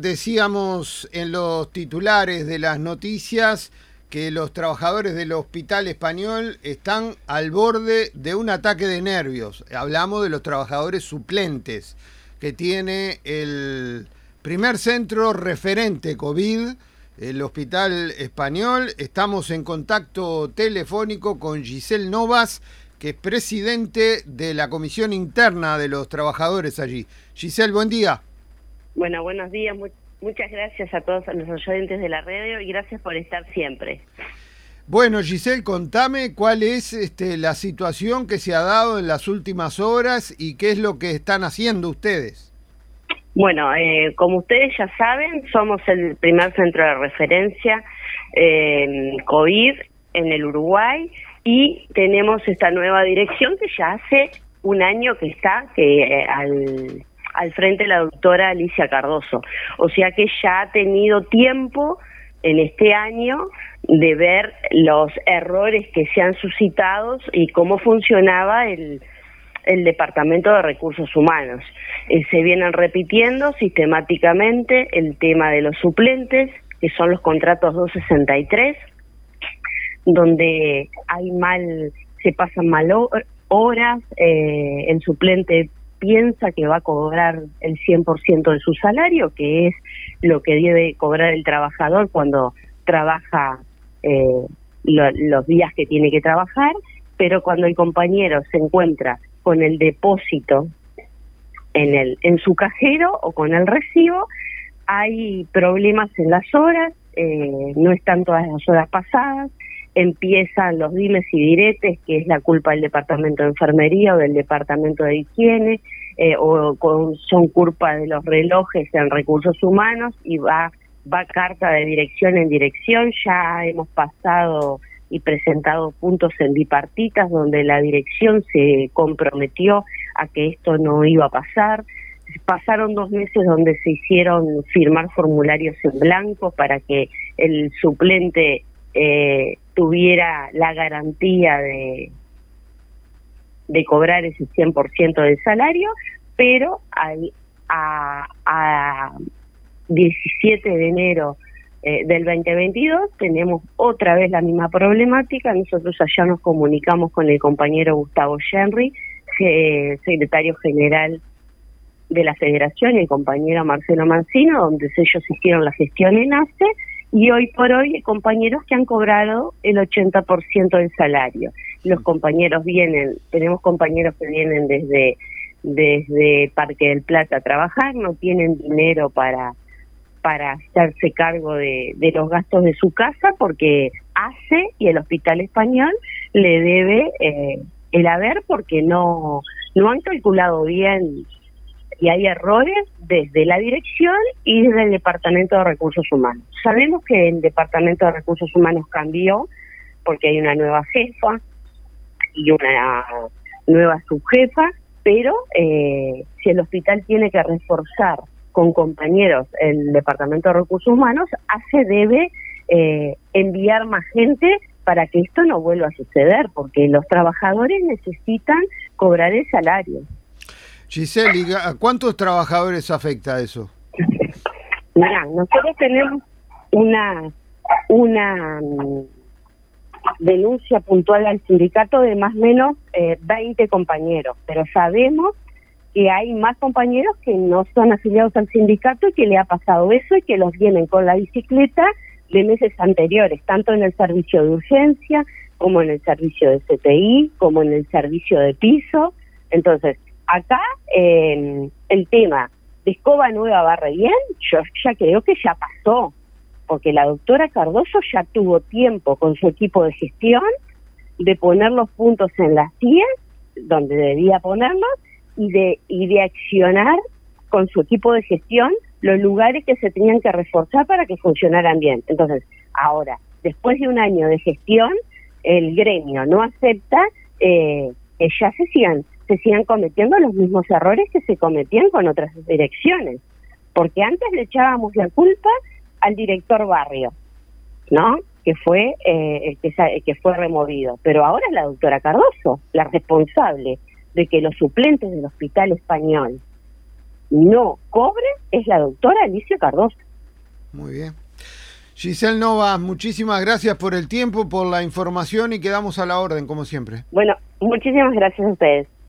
Decíamos en los titulares de las noticias que los trabajadores del Hospital Español están al borde de un ataque de nervios. Hablamos de los trabajadores suplentes que tiene el primer centro referente COVID, el Hospital Español. Estamos en contacto telefónico con Giselle Novas, que es presidente de la Comisión Interna de los Trabajadores allí. Giselle, buen día. Bueno, buenos días. muchas gracias a todos los oyentes de la radio y gracias por estar siempre. Bueno, Giselle, contame cuál es este, la situación que se ha dado en las últimas horas y qué es lo que están haciendo ustedes. Bueno, eh, como ustedes ya saben, somos el primer centro de referencia en COVID en el Uruguay y tenemos esta nueva dirección que ya hace un año que está, que eh, al al frente la doctora Alicia Cardoso. O sea que ya ha tenido tiempo en este año de ver los errores que se han suscitado y cómo funcionaba el, el Departamento de Recursos Humanos. Eh, se vienen repitiendo sistemáticamente el tema de los suplentes, que son los contratos 263, donde hay mal, se pasan mal horas, eh, el suplente piensa que va a cobrar el 100% de su salario, que es lo que debe cobrar el trabajador cuando trabaja eh, los días que tiene que trabajar, pero cuando el compañero se encuentra con el depósito en, el, en su cajero o con el recibo, hay problemas en las horas, eh, no están todas las horas pasadas, empiezan los dimes y diretes, que es la culpa del departamento de enfermería o del departamento de higiene, eh, o son culpa de los relojes en recursos humanos y va, va carta de dirección en dirección. Ya hemos pasado y presentado puntos en bipartitas donde la dirección se comprometió a que esto no iba a pasar. Pasaron dos meses donde se hicieron firmar formularios en blanco para que el suplente eh, tuviera la garantía de, cobrar ese 100% del salario, pero a, a 17 de enero eh, del 2022 tenemos otra vez la misma problemática. Nosotros allá nos comunicamos con el compañero Gustavo Henry, secretario general de la federación, y el compañero Marcelo Mancino, donde ellos hicieron la gestión en ACE y hoy por hoy hay compañeros que han cobrado el 80% del salario. Los compañeros vienen, tenemos compañeros que vienen desde desde Parque del Plata a trabajar, no tienen dinero para para hacerse cargo de, los gastos de su casa porque hace y el Hospital Español le debe eh, el haber porque no no han calculado bien y hay errores desde la dirección y desde el Departamento de Recursos Humanos. Sabemos que el Departamento de Recursos Humanos cambió porque hay una nueva jefa y una nueva subjefa, pero eh, si el hospital tiene que reforzar con compañeros el Departamento de Recursos Humanos, hace debe eh, enviar más gente para que esto no vuelva a suceder, porque los trabajadores necesitan cobrar el salario. Giselle, ¿a cuántos trabajadores afecta eso? Mira, nosotros tenemos una una mm, denuncia puntual al sindicato de más o menos eh, 20 compañeros, pero sabemos que hay más compañeros que no son afiliados al sindicato y que le ha pasado eso y que los vienen con la bicicleta de meses anteriores, tanto en el servicio de urgencia como en el servicio de CTI, como en el servicio de piso. Entonces, acá eh, el tema de escoba nueva barre bien, yo ya creo que ya pasó, porque la doctora Cardoso ya tuvo tiempo con su equipo de gestión de poner los puntos en las 10, donde debía ponerlos, y de, y de accionar con su equipo de gestión los lugares que se tenían que reforzar para que funcionaran bien. Entonces, ahora, después de un año de gestión, el gremio no acepta eh, que ya se sigan se sigan cometiendo los mismos errores que se cometían con otras direcciones. Porque antes le echábamos la culpa al director barrio, ¿no? Que fue eh, que, que fue removido. Pero ahora es la doctora Cardoso, la responsable de que los suplentes del Hospital Español no cobre es la doctora Alicia Cardoso. Muy bien. Giselle Nova, muchísimas gracias por el tiempo, por la información y quedamos a la orden, como siempre. Bueno, muchísimas gracias a ustedes.